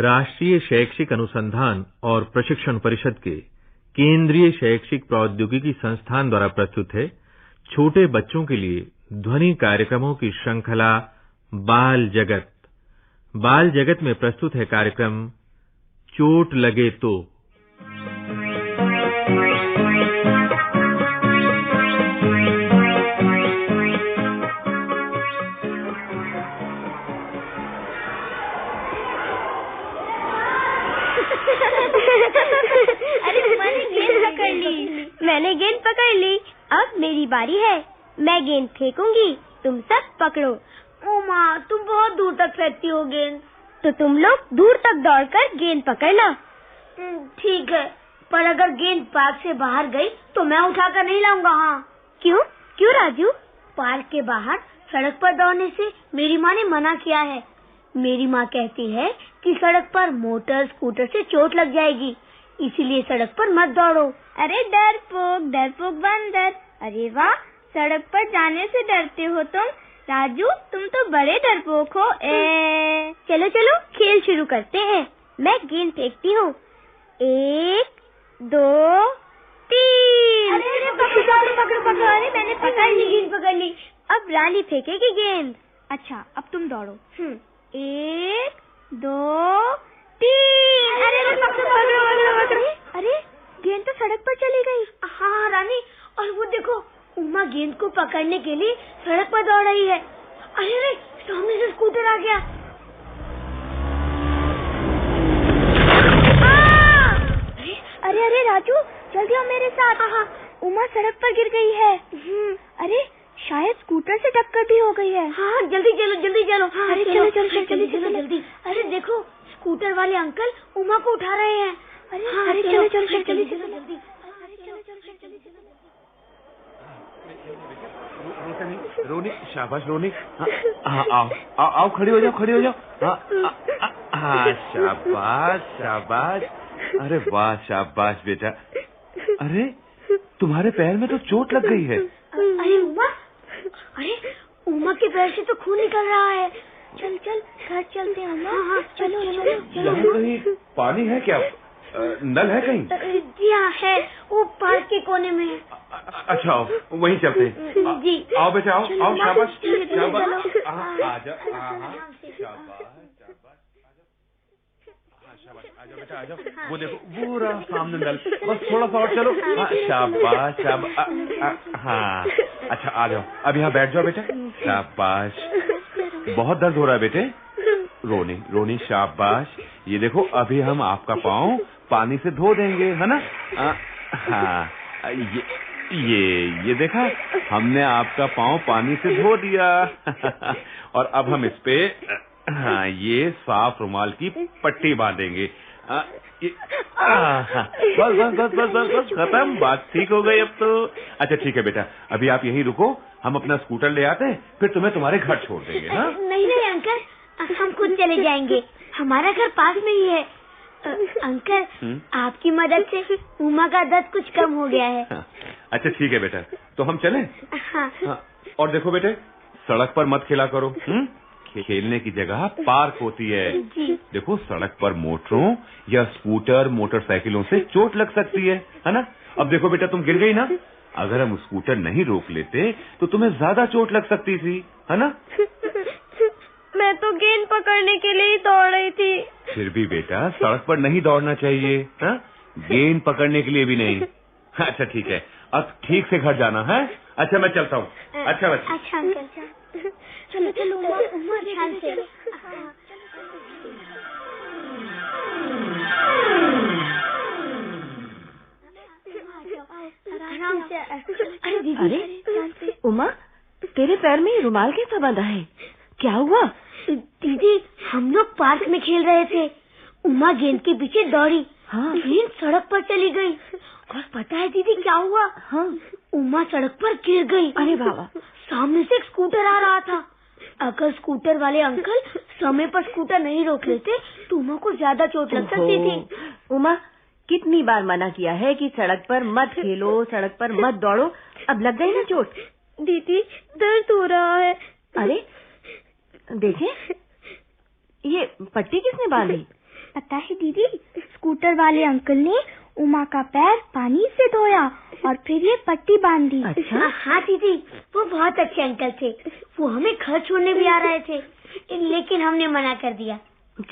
राष्ट्रीय शैक्षिक अनुसंधान और प्रशिक्षण परिषद के केंद्रीय शैक्षिक प्रौद्योगिकी संस्थान द्वारा प्रस्तुत है, छोटे बच्चों के लिए ध्वनि कार्यक्रमों की श्रृंखला बाल जगत। बाल जगत में प्रस्तुत है कार्यक्रम, चोट लगे तो। अरे मैंने गेंद पकड़ ली। मैंने गेंद पकड़ ली। अब मेरी बारी है। मैं गेंद फेंकूँगी। तुम सब पकड़ो। ओ माँ तुम बहुत दूर तक फेंकती हो गेंद। तो तुम लोग दूर तक दौड़कर गेंद पकड़ना। हम्म, ठीक है। पर अगर गेंद पार्क से बाहर गई तो मैं उठाकर नहीं लाऊँगा हाँ। क्यों? क्यों राजू? पार्क के बाहर सड़क पर दौड़ने से मेरी माँ ने मना किया है। मेरी माँ कहती है कि सड़क पर मोटर स्कूटर से चोट लग जाएगी इसीलिए सड़क पर मत दौड़ो। अरे डरपोक डरपोक बंदर। अरे वाह सड़क पर जाने से डरते हो तुम। राजू तुम तो बड़े डरपोक हो। ए। चलो चलो खेल शुरू करते हैं। मैं गेंद फेंकती हूँ। एक दो तीन। अरे अरे पकड़ो पकड़ो पकड़ो पकड़ो। अरे मैंने पकड़ ली। गेंद पकड़ ली। अब रानी फेंकेगी गेंद। अच्छा अब तुम दौड़ो। हम्म, एक दो तीन। अरे, अरे, गेंद तो सड़क पर चली गई। हाँ रानी और वो देखो उमा गेंद को पकड़ने के लिए सड़क पर दौड़ रही है। अरे अरे सामने से स्कूटर आ गया। अरे अरे राजू जल्दी आओ मेरे साथ। हाँ, उमा सड़क पर गिर गई है। हम्म, अरे शायद स्कूटर से टक्कर भी हो गई है। हाँ जल्दी चलो जल्दी चलो। हाँ अरे, चलो, चलो, चलो, जल्दी चलो, चलो चलो। जल्दी। अरे देखो स्कूटर वाले अंकल उमा को उठा रहे हैं। अरे, हाँ, अरे, चलो, चलो, चलो। जल्दी रोनी शाबाश रोनी। हाँ आओ आओ खड़ी हो जाओ खड़ी हो जाओ। हाँ शाबाश शाबाश। अरे वाह शाबाश बेटा। अरे तुम्हारे पैर में तो चोट लग गई है अरे उमा अरे उमा के पैर से तो खून निकल रहा है। चल चल घर चलते हैं हाँ, हाँ, हम चलो चलो, चलो यहाँ कहीं पानी है क्या? नल है कहीं? जी हाँ है वो पार्क के कोने में है। अच्छा वहीं चलते हैं। जी। आओ बेटा आओ आओ शाबाश। शाबाश। हाँ, आ जा हाँ, हाँ, शाबाश शाबाश हाँ, शाबाश आ जाओ बेटा आ जाओ वो देखो वो रहा सामने नल बस थोड़ा सा और चलो। हाँ शाबाश शाबाश आ- हाँ। अच्छा आ जाओ। अब यहाँ बैठ जाओ बेटा। शाबाश। बहुत दर्द हो रहा है बेटे। रोनी रोनी शाबाश। ये देखो अभी हम आपका पाँव पानी से धो देंगे है ना? हाँ। ये ये ये देखा? हमने आपका पाँव पानी से धो दिया। और अब हम इस पे हाँ ये साफ़ रुमाल की पट्टी बांधेंगे। आ, ये, आ, हाँ, बस बस बस बस बस बस खत्म। बात ठीक हो गई अब तो। अच्छा ठीक है बेटा अभी आप यहीं रुको हम अपना स्कूटर ले आते हैं फिर तुम्हें तुम्हारे घर छोड़ देंगे हाँ? नहीं नहीं अंकल हम खुद चले जाएँगे। हमारा घर पास में ही है। अंकल? आपकी मदद से उमा का दर्द कुछ कम हो गया है। हाँ, अच्छा ठीक है बेटा तो हम चलें? हाँ। और देखो बेटे सड़क पर मत खेला करो? खेलने की जगह पार्क होती है। देखो सड़क पर मोटरों या स्कूटर मोटरसाइकिलों से चोट लग सकती है है ना? अब देखो बेटा तुम गिर गई ना? अगर हम स्कूटर नहीं रोक लेते तो तुम्हें ज़्यादा चोट लग सकती थी है ना? मैं तो गेंद पकड़ने के लिए ही दौड़ रही थी। फिर भी बेटा सड़क पर नहीं दौड़ना चाहिए हाँ? गेंद पकड़ने के लिए भी नहीं। अच्छा ठीक है। अब ठीक से घर जाना है? अच्छा मैं चलता हूँ। अच्छा बच्चे। अच्छा चलो चलो उमा उमा ध्यान से। हाँ। आराम से अरे दीदी। अरे उमा तेरे पैर में रुमाल कैसा बंधा है? क्या हुआ? दीदी हम लोग पार्क में खेल रहे थे। उमा गेंद के पीछे दौड़ी। हाँ। गेंद सड़क पर चली गई। और पता है दीदी क्या हुआ? हाँ। उमा सड़क पर गिर गई। अरे बाबा। सामने से एक स्कूटर आ रहा था। अगर स्कूटर वाले अंकल समय पर स्कूटर नहीं रोक लेते तो उमा को ज़्यादा चोट लग सकती थी। उमा कितनी बार मना किया है कि सड़क पर मत खेलो सड़क पर मत दौड़ो। अब लग गई ना चोट? दीदी दर्द हो रहा है। अरे देखे। ये पट्टी किसने बांधी? पता है दीदी स्कूटर वाले अंकल ने उमा का पैर पानी से धोया और फिर ये पट्टी बाँध। दी अच्छा? हाँ दीदी वो बहुत अच्छे अंकल थे। वो हमें घर छोड़ने भी आ रहे थे लेकिन हमने मना कर दिया।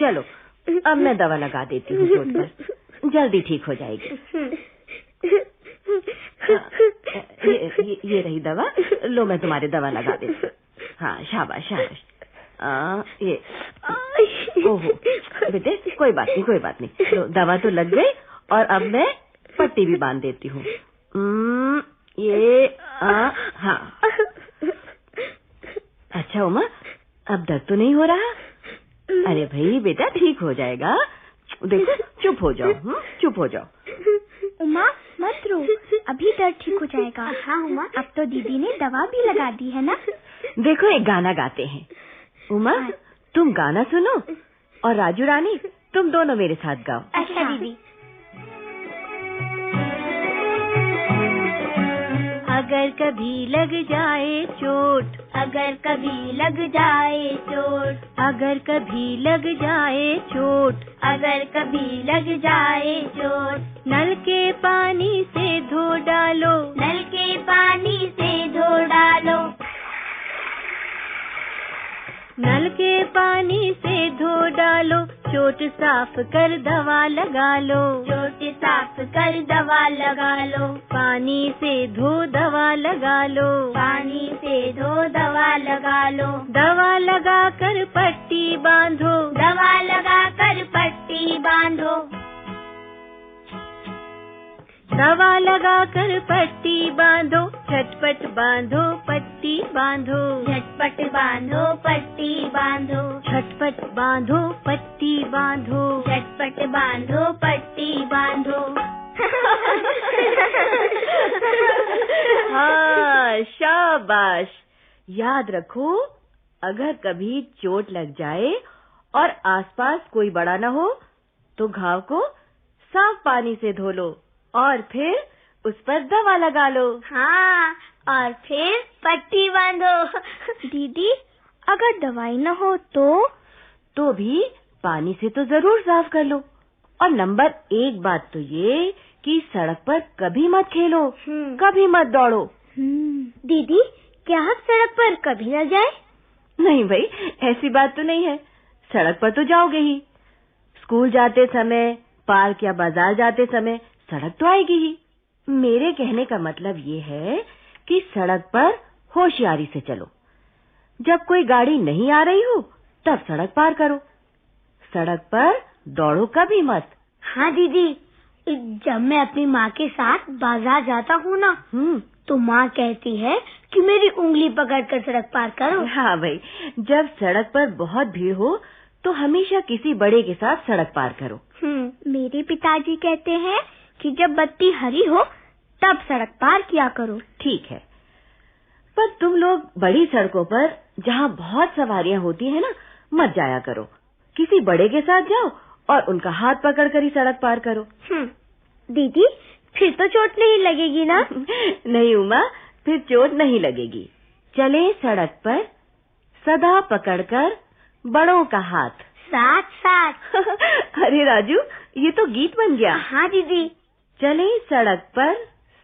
चलो अब मैं दवा लगा देती हूँ चोट पर। जल्दी ठीक हो जाएगी। हाँ, ये, ये, ये रही दवा। लो मैं तुम्हारे दवा लगा देती हूँ। हाँ शाबाश शाबाश। आ, ये ओहो बेटे कोई बात नहीं कोई बात नहीं। लो दवा तो लग गई। और अब मैं पट्टी भी बाँध देती हूँ। हम्म, ये आ, हाँ। अच्छा उमा अब दर्द तो नहीं हो रहा? अरे भाई बेटा ठीक हो जाएगा। देखो चुप हो जाओ हम्म, चुप हो जाओ। उमा मत रो। अभी दर्द ठीक हो जाएगा। हाँ उमा अब तो दीदी ने दवा भी लगा दी है ना? देखो एक गाना गाते हैं। उमा तुम गाना सुनो और राजू रानी तुम दोनों मेरे साथ गाओ। अच्छा दीदी। अगर कभी लग जाए चोट अगर कभी लग जाए चोट अगर कभी लग जाए चोट अगर कभी लग जाए चोट नल के पानी से धो डालो। नल के पानी से धो डालो। नल के पानी से धो डालो। चोट साफ़ कर दवा लगा लो। चोट साफ़ कर दवा लगा लो। पानी से धो दवा लगा लो। पानी से धो दवा लगा लो। दवा लगा कर पट्टी बांधो। दवा लगा कर पट्टी बांधो। दवा लगा कर पट्टी बांधो। झटपट बांधो पट्टी। बांधो। झटपट बांधो पट्टी बांधो। झटपट बांधो पट्टी बांधो। झटपट बांधो पट्टी बांधो। हाँ शाबाश। याद रखो अगर कभी चोट लग जाए और आसपास कोई बड़ा न हो तो घाव को साफ़ पानी से धो लो और फिर उस पर दवा लगा लो। हाँ और फिर पट्टी बांधो। दीदी अगर दवाई न हो तो? तो भी पानी से तो ज़रूर साफ़ कर लो। और नंबर एक बात तो ये कि सड़क पर कभी मत खेलो हम्म। कभी मत दौड़ो। दीदी क्या हम सड़क पर कभी न जाए? नहीं भाई ऐसी बात तो नहीं है। सड़क पर तो जाओगे ही। स्कूल जाते समय पार्क या बाज़ार जाते समय सड़क तो आएगी ही। मेरे कहने का मतलब ये है कि सड़क पर होशियारी से चलो। जब कोई गाड़ी नहीं आ रही हो तब सड़क पार करो। सड़क पर दौड़ो कभी मत हाँ दीदी जब मैं अपनी माँ के साथ बाज़ार जाता हूँ ना हम्म। तो माँ कहती है कि मेरी उंगली पकड़कर सड़क पार करो। हाँ भाई जब सड़क पर बहुत भीड़ हो तो हमेशा किसी बड़े के साथ सड़क पार करो। हम्म मेरे पिताजी कहते हैं कि जब बत्ती हरी हो तब सड़क पार किया करो। ठीक है। पर तुम लोग बड़ी सड़कों पर जहाँ बहुत सवारियाँ होती है ना मत जाया करो। किसी बड़े के साथ जाओ और उनका हाथ पकड़कर ही सड़क पार करो। हम्म। दीदी फिर तो चोट नहीं लगेगी ना? नहीं उमा फिर चोट नहीं लगेगी। चले सड़क पर सदा पकड़कर बड़ों का हाथ। साथ साथ। अरे राजू ये तो गीत बन गया। हाँ दीदी। चले सड़क पर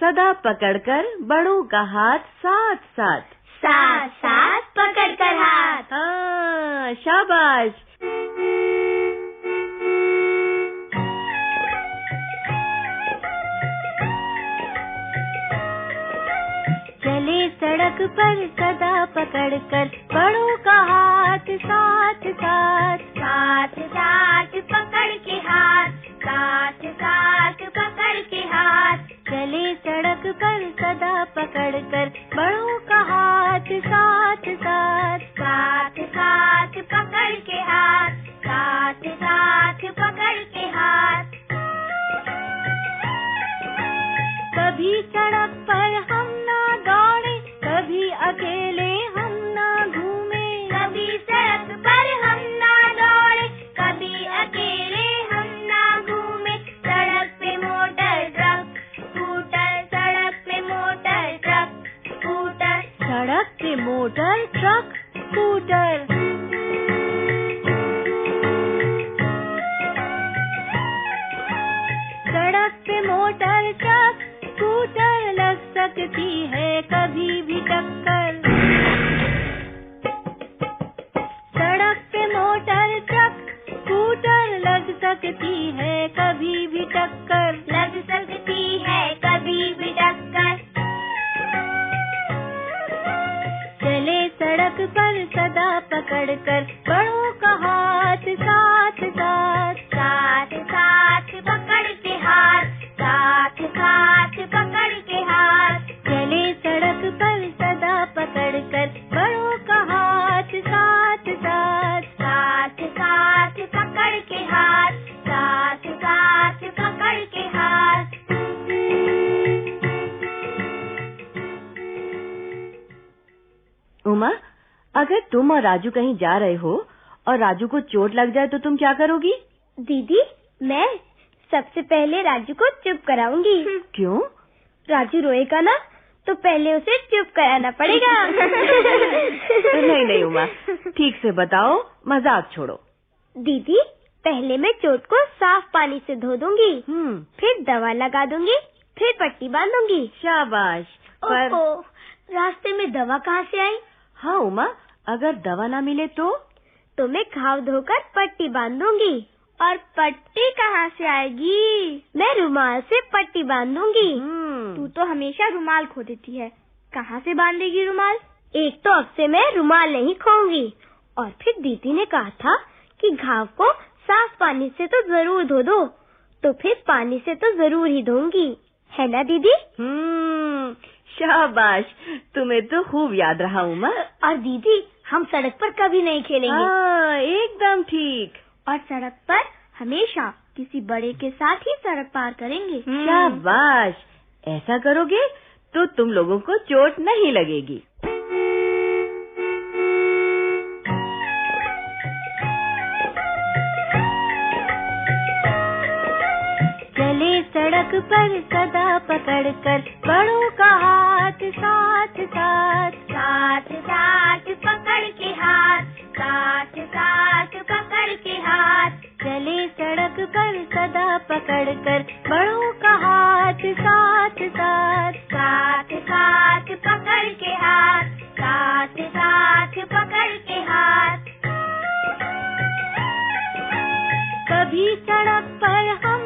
सदा पकड़कर बड़ों का हाथ साथ साथ साथ साथ पकड़ कर हाथ। हाँ शाबाश। चले सड़क पर सदा पकड़कर बड़ों का हाथ साथ साथ साथ साथ पकड़ के हाथ साथ साथ के हाथ चले सड़क पर सदा पकड़ कर, बड़ों का हाथ साथ साथ साथ साथ पकड़ के हाथ, साथ साथ पकड़ के हाथ। कभी सड़क पर हम मोटर ट्रक स्कूटर। सड़क पे मोटर ट्रक स्कूटर लग सकती है कभी भी टक्कर। सड़क पे मोटर ट्रक स्कूटर लग सकती है कभी भी टक्कर। लग सदा पकड़ कर अगर तुम और राजू कहीं जा रहे हो और राजू को चोट लग जाए तो तुम क्या करोगी? दीदी मैं सबसे पहले राजू को चुप कराऊँगी। क्यों? राजू रोएगा ना तो पहले उसे चुप कराना पड़ेगा। नहीं नहीं उमा ठीक से बताओ मज़ाक छोड़ो। दीदी पहले मैं चोट को साफ़ पानी से धो दूँगी हम्म। फिर दवा लगा दूँगी फिर पट्टी बांधूँगी। शाबाश। पर रास्ते में दवा कहाँ से आई? हाँ उमा अगर दवा ना मिले तो? तो मैं घाव धोकर पट्टी बांधूँगी और पट्टी कहाँ से आएगी? मैं रुमाल से पट्टी बांधूँगी। हम्म। तू तो हमेशा रुमाल खो देती है। कहाँ से बांधेगी रुमाल? एक तो अब से मैं रुमाल नहीं खोऊँगी। और फिर दीदी ने कहा था कि घाव को साफ़ पानी से तो ज़रूर धो दो तो फिर पानी से तो ज़रूर ही धोऊँगी। है ना दीदी? हम्म शाबाश। तुम्हें तो खूब याद रहा उमा। और दीदी हम सड़क पर कभी नहीं खेलेंगे। हाँ एकदम ठीक। और सड़क पर हमेशा किसी बड़े के साथ ही सड़क पार करेंगे। शाबाश। ऐसा करोगे तो तुम लोगों को चोट नहीं लगेगी। चले सड़क पर सदा पकड़ कर बड़ों का हाथ साथ साथ। पकड़ कर बड़ों का हाथ साथ साथ साथ साथ पकड़ के हाथ, साथ साथ पकड़ के हाथ। कभी सड़क पर हम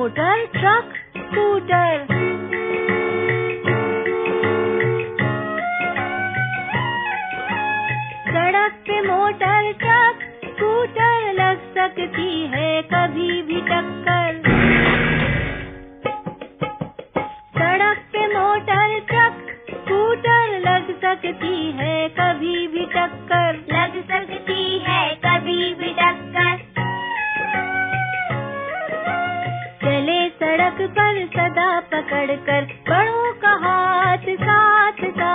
मोटर ट्रक स्कूटर। सड़क पे मोटर ट्रक स्कूटर लग सकती है कभी भी टक्कर। सड़क पे मोटर ट्रक स्कूटर लग सकती है कभी भी टक्कर। लग सकती है कभी भी टक्कर। पर सदा पकड़ कर बड़ों का हाथ साथ साथ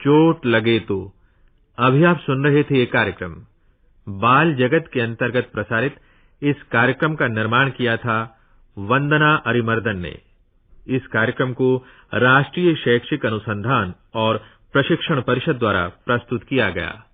चोट लगे तो। अभी आप सुन रहे थे ये कार्यक्रम। बाल जगत के अंतर्गत प्रसारित इस कार्यक्रम का निर्माण किया था वंदना अरिमर्दन ने। इस कार्यक्रम को राष्ट्रीय शैक्षिक अनुसंधान और प्रशिक्षण परिषद द्वारा प्रस्तुत किया गया।